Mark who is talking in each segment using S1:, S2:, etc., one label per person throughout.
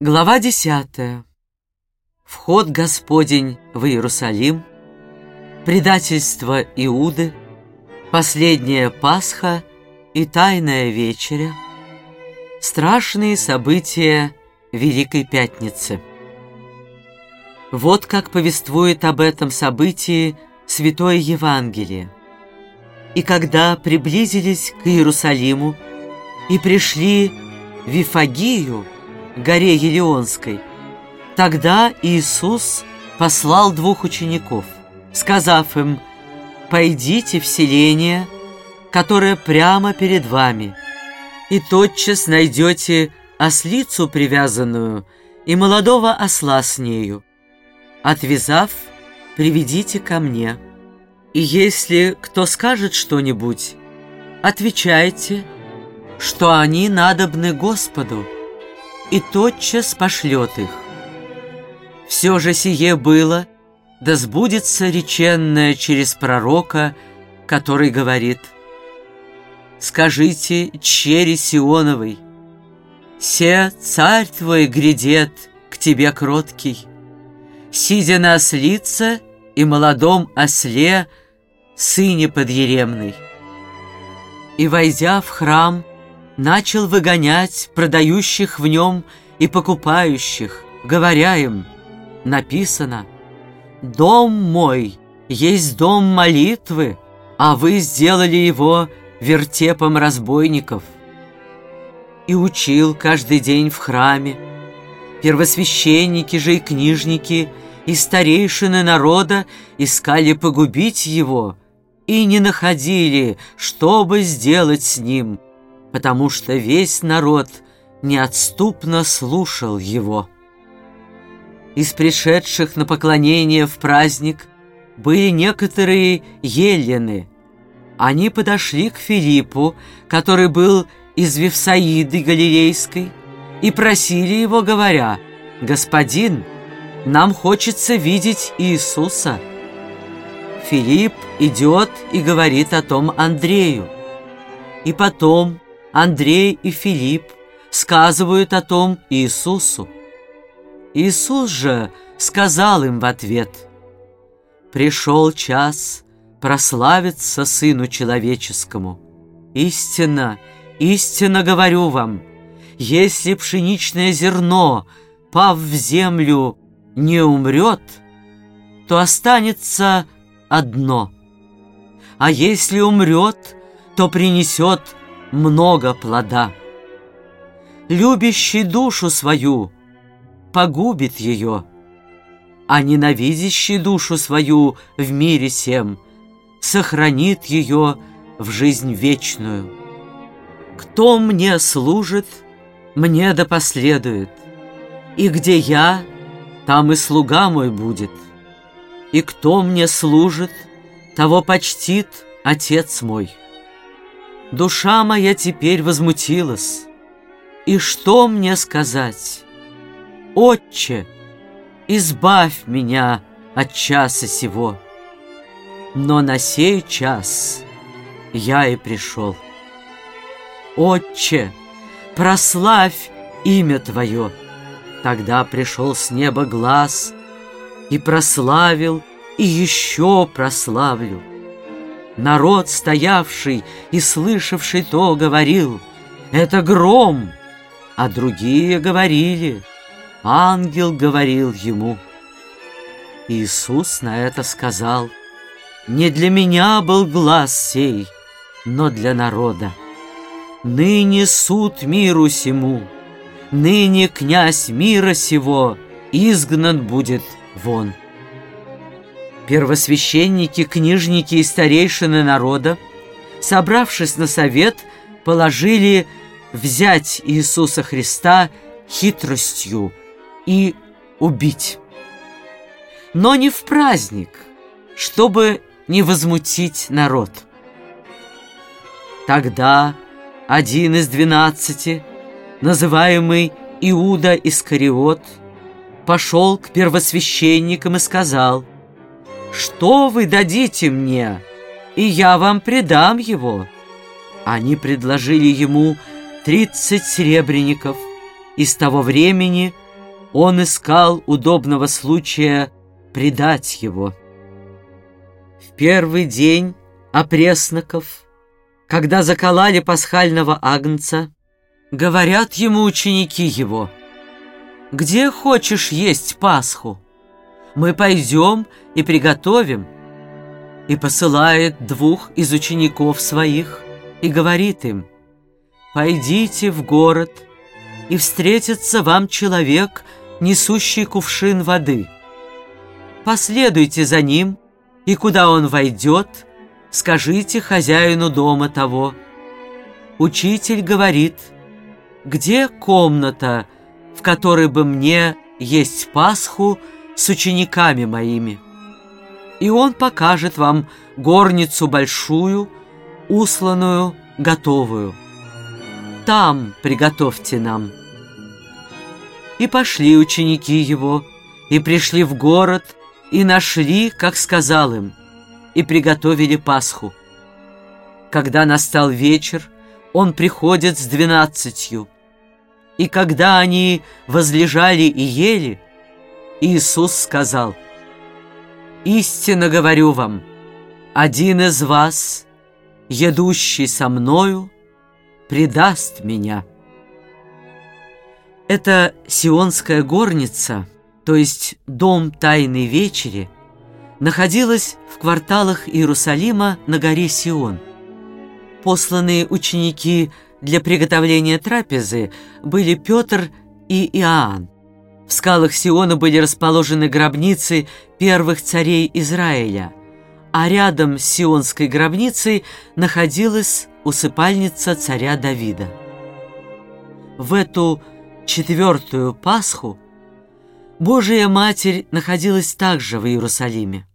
S1: Глава 10. Вход Господень в Иерусалим, предательство Иуды, последняя Пасха и Тайная Вечеря, страшные события Великой Пятницы. Вот как повествует об этом событии Святое Евангелие. «И когда приблизились к Иерусалиму и пришли в Вифагию, горе Елеонской. Тогда Иисус послал двух учеников, сказав им, «Пойдите в селение, которое прямо перед вами, и тотчас найдете ослицу привязанную и молодого осла с нею. Отвязав, приведите ко мне. И если кто скажет что-нибудь, отвечайте, что они надобны Господу, и тотчас пошлет их. Все же сие было, да сбудется реченное через пророка, который говорит «Скажите чере Сионовой, се царь твой грядет к тебе кроткий, сидя на ослице и молодом осле, сыне подъеремной». И, войдя в храм, начал выгонять продающих в нем и покупающих, говоря им, написано, «Дом мой есть дом молитвы, а вы сделали его вертепом разбойников». И учил каждый день в храме. Первосвященники же и книжники и старейшины народа искали погубить его и не находили, чтобы сделать с ним – потому что весь народ неотступно слушал его. Из пришедших на поклонение в праздник были некоторые елены. Они подошли к Филиппу, который был из Вифсаиды Галилейской, и просили его, говоря, «Господин, нам хочется видеть Иисуса». Филипп идет и говорит о том Андрею. И потом Андрей и Филипп сказывают о том Иисусу. Иисус же сказал им в ответ, «Пришел час прославиться Сыну Человеческому. Истинно, истинно говорю вам, если пшеничное зерно, пав в землю, не умрет, то останется одно, а если умрет, то принесет много плода. Любящий душу свою погубит ее, а ненавидящий душу свою в мире сем сохранит ее в жизнь вечную. Кто мне служит, мне да последует, и где я, там и слуга мой будет. И кто мне служит, того почтит Отец мой». Душа моя теперь возмутилась. И что мне сказать? Отче, избавь меня от часа сего. Но на сей час я и пришел. Отче, прославь имя Твое. Тогда пришел с неба глаз и прославил, и еще прославлю. Народ, стоявший и слышавший то, говорил, «Это гром!» А другие говорили, ангел говорил ему. Иисус на это сказал, «Не для меня был глаз сей, но для народа. Ныне суд миру сему, ныне князь мира сего изгнан будет вон». Первосвященники, книжники и старейшины народа, собравшись на совет, положили взять Иисуса Христа хитростью и убить. Но не в праздник, чтобы не возмутить народ. Тогда один из двенадцати, называемый Иуда Искариот, пошел к первосвященникам и сказал – что вы дадите мне, и я вам предам его?» Они предложили ему тридцать серебряников, и с того времени он искал удобного случая предать его. В первый день опресноков, когда заколали пасхального агнца, говорят ему ученики его, «Где хочешь есть Пасху? Мы пойдем и приготовим». И посылает двух из учеников своих и говорит им, «Пойдите в город, и встретится вам человек, несущий кувшин воды. Последуйте за ним, и куда он войдет, скажите хозяину дома того. Учитель говорит, где комната, в которой бы мне есть Пасху с учениками моими? И он покажет вам горницу большую, усланную, готовую. Там приготовьте нам. И пошли ученики его, и пришли в город, и нашли, как сказал им, и приготовили Пасху. Когда настал вечер, он приходит с двенадцатью. И когда они возлежали и ели, Иисус сказал, «Истинно говорю вам, один из вас, едущий со мною, предаст меня». Эта сионская горница, то есть дом Тайной Вечери, находилась в кварталах Иерусалима на горе Сион. Посланные ученики для приготовления трапезы были Петр и Иоанн. В скалах Сиона были расположены гробницы первых царей Израиля, а рядом с Сионской гробницей находилась усыпальница царя Давида. В эту четвертую Пасху Божия Матерь находилась также в Иерусалиме.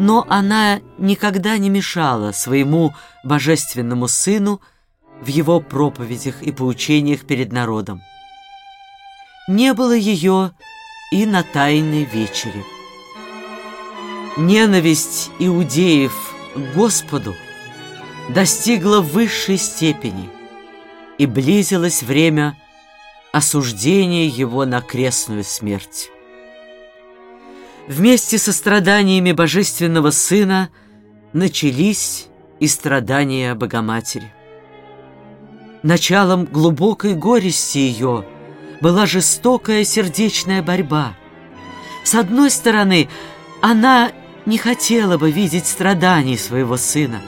S1: Но она никогда не мешала своему божественному сыну в его проповедях и поучениях перед народом. Не было ее и на Тайной вечере. Ненависть иудеев к Господу достигла высшей степени, и близилось время осуждение его на крестную смерть. Вместе со страданиями Божественного Сына начались и страдания Богоматери. Началом глубокой горести ее была жестокая сердечная борьба. С одной стороны, она не хотела бы видеть страданий своего сына.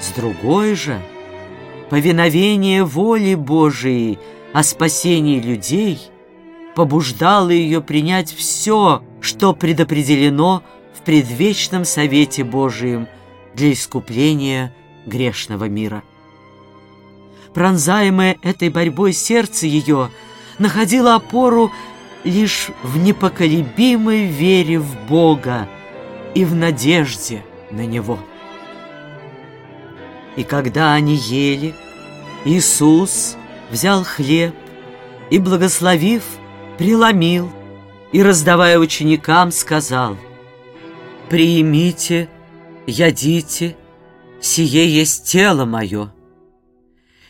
S1: С другой же, повиновение воли Божией – о спасении людей побуждало ее принять все, что предопределено в предвечном Совете Божием для искупления грешного мира. Пронзаемое этой борьбой сердце ее находило опору лишь в непоколебимой вере в Бога и в надежде на Него. И когда они ели, Иисус – взял хлеб и, благословив, преломил и, раздавая ученикам, сказал, «Приимите, ядите, сие есть тело мое».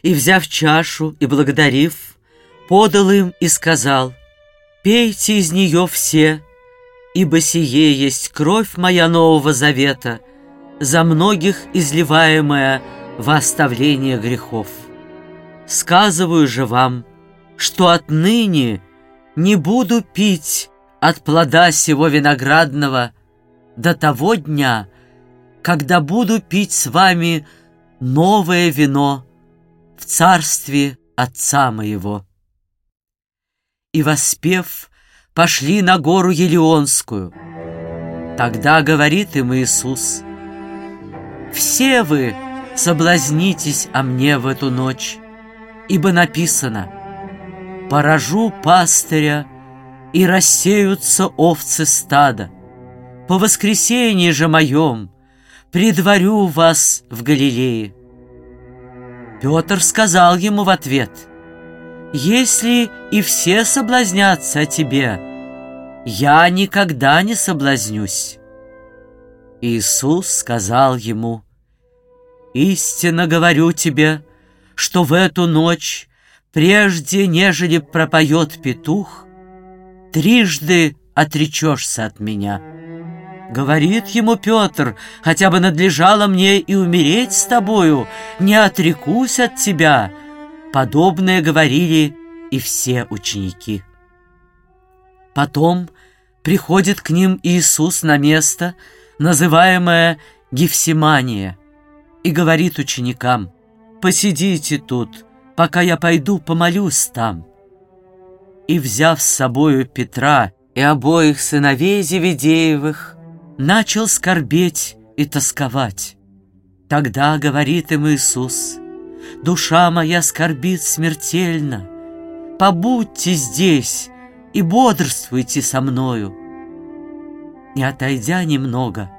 S1: И, взяв чашу и благодарив, подал им и сказал, «Пейте из нее все, ибо сие есть кровь моя Нового Завета, за многих изливаемая во оставление грехов». Сказываю же вам, что отныне не буду пить от плода сего виноградного до того дня, когда буду пить с вами новое вино в царстве Отца моего. И, воспев, пошли на гору Елеонскую. Тогда говорит им Иисус, «Все вы соблазнитесь о мне в эту ночь, ибо написано «Поражу пастыря, и рассеются овцы стада. По воскресенье же моем предварю вас в Галилее». Петр сказал ему в ответ, «Если и все соблазнятся тебе, я никогда не соблазнюсь». Иисус сказал ему, «Истинно говорю тебе, что в эту ночь, прежде нежели пропоет петух, трижды отречешься от меня». Говорит ему Петр, хотя бы надлежало мне и умереть с тобою, не отрекусь от тебя. Подобное говорили и все ученики. Потом приходит к ним Иисус на место, называемое Гефсимания, и говорит ученикам, «Посидите тут, пока я пойду помолюсь там». И, взяв с собою Петра и обоих сыновей Зеведеевых, начал скорбеть и тосковать. Тогда говорит им Иисус, «Душа моя скорбит смертельно, побудьте здесь и бодрствуйте со мною». И, отойдя немного,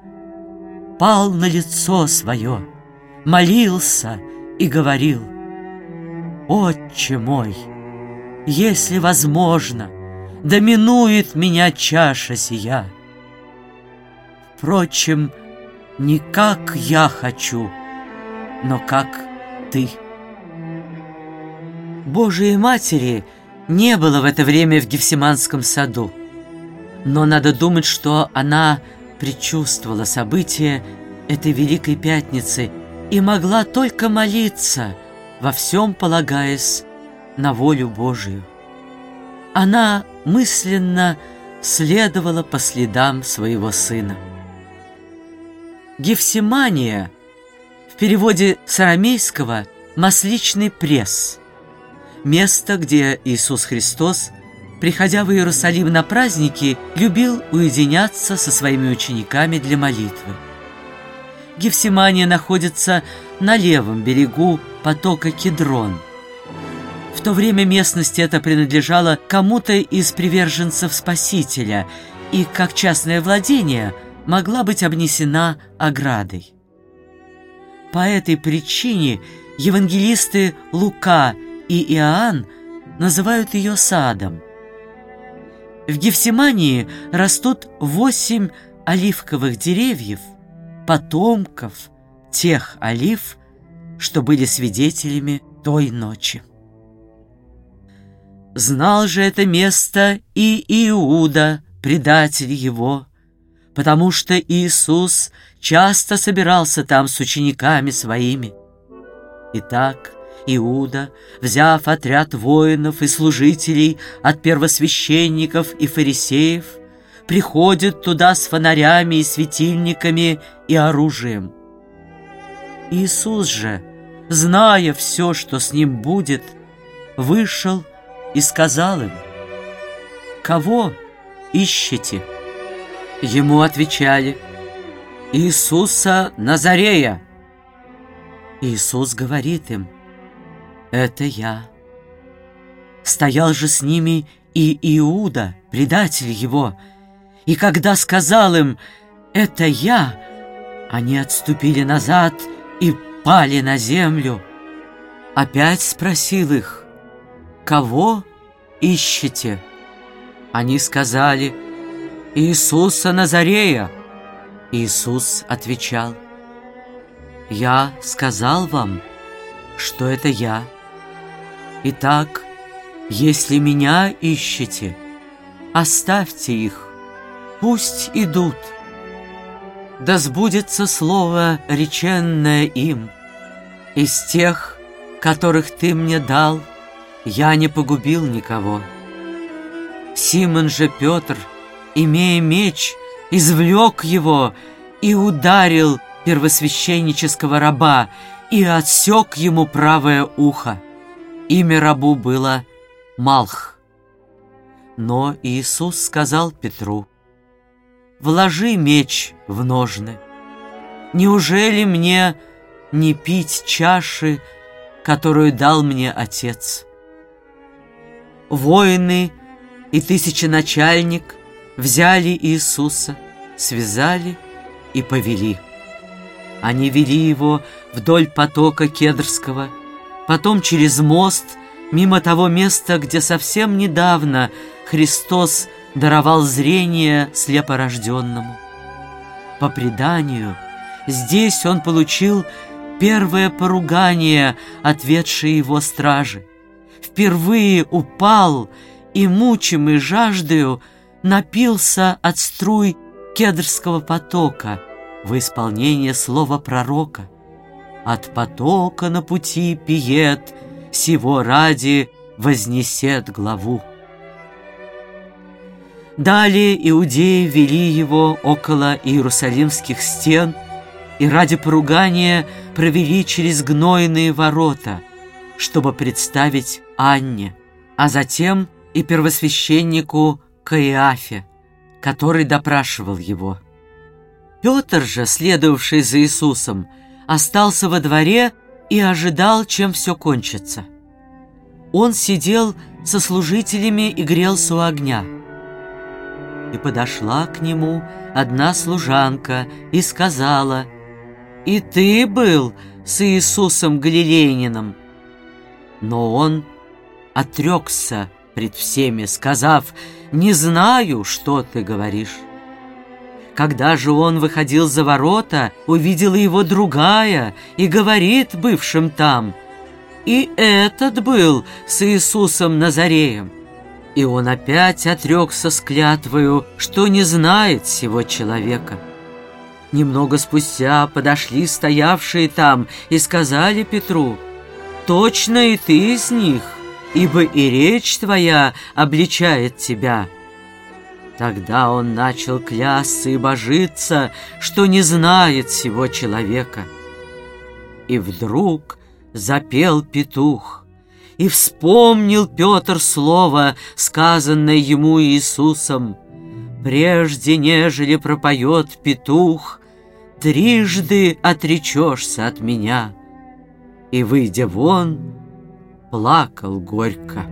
S1: пал на лицо свое, молился и говорил, «Отче мой, если возможно, доминует меня чаша сия». Впрочем, не как я хочу, но как ты. Божией Матери не было в это время в Гефсиманском саду, но надо думать, что она предчувствовала события этой Великой Пятницы и могла только молиться, во всем полагаясь на волю Божию. Она мысленно следовала по следам своего сына. Гефсимания переводе с арамейского «масличный пресс» место, где Иисус Христос, приходя в Иерусалим на праздники, любил уединяться со своими учениками для молитвы. Гефсимания находится на левом берегу потока Кедрон. В то время местность эта принадлежала кому-то из приверженцев Спасителя и, как частное владение – могла быть обнесена оградой. По этой причине евангелисты Лука и Иоанн называют ее садом. В Гефсимании растут восемь оливковых деревьев, потомков тех олив, что были свидетелями той ночи. Знал же это место и Иуда, предатель его, потому что Иисус часто собирался там с учениками своими. Итак, Иуда, взяв отряд воинов и служителей от первосвященников и фарисеев, приходит туда с фонарями и светильниками и оружием. Иисус же, зная все, что с ним будет, вышел и сказал им, «Кого ищете?» Ему отвечали «Иисуса Назарея». Иисус говорит им «Это я». Стоял же с ними и Иуда, предатель его, и когда сказал им «Это я», они отступили назад и пали на землю. Опять спросил их «Кого ищете?» Они сказали «Иисуса Иисуса Назарея!» Иисус отвечал, «Я сказал вам, что это я. Итак, если меня ищете, оставьте их, пусть идут. Да сбудется слово, реченное им. Из тех, которых ты мне дал, я не погубил никого. Симон же Петр — имея меч, извлек его и ударил первосвященнического раба и отсек ему правое ухо. Имя рабу было Малх. Но Иисус сказал Петру, «Вложи меч в ножны. Неужели мне не пить чаши, которую дал мне Отец?» Воины и тысяченачальник взяли Иисуса, связали и повели. Они вели его вдоль потока Кедрского, потом через мост, мимо того места, где совсем недавно Христос даровал зрение слепорожденному. По преданию, здесь он получил первое поругание, ответшее его стражи. Впервые упал и, мучимый жаждою, напился от струй кедрского потока в исполнение слова пророка. От потока на пути пиет, сего ради вознесет главу. Далее иудеи вели его около иерусалимских стен и ради поругания провели через гнойные ворота, чтобы представить Анне, а затем и первосвященнику Каиафе, который допрашивал его. Петр же, следовавший за Иисусом, остался во дворе и ожидал, чем все кончится. Он сидел со служителями и грелся у огня. И подошла к нему одна служанка и сказала, «И ты был с Иисусом Галилейнином?» Но он отрекся пред всеми, сказав, «Не знаю, что ты говоришь». Когда же он выходил за ворота, увидела его другая и говорит бывшим там, «И этот был с Иисусом Назареем». И он опять отрекся с клятвою, что не знает сего человека. Немного спустя подошли стоявшие там и сказали Петру, «Точно и ты из них, ибо и речь твоя обличает тебя». Тогда он начал клясться и божиться, что не знает всего человека. И вдруг запел петух, и вспомнил Петр слово, сказанное ему Иисусом. «Прежде, нежели пропоет петух, трижды отречешься от меня». И, выйдя вон, плакал горько.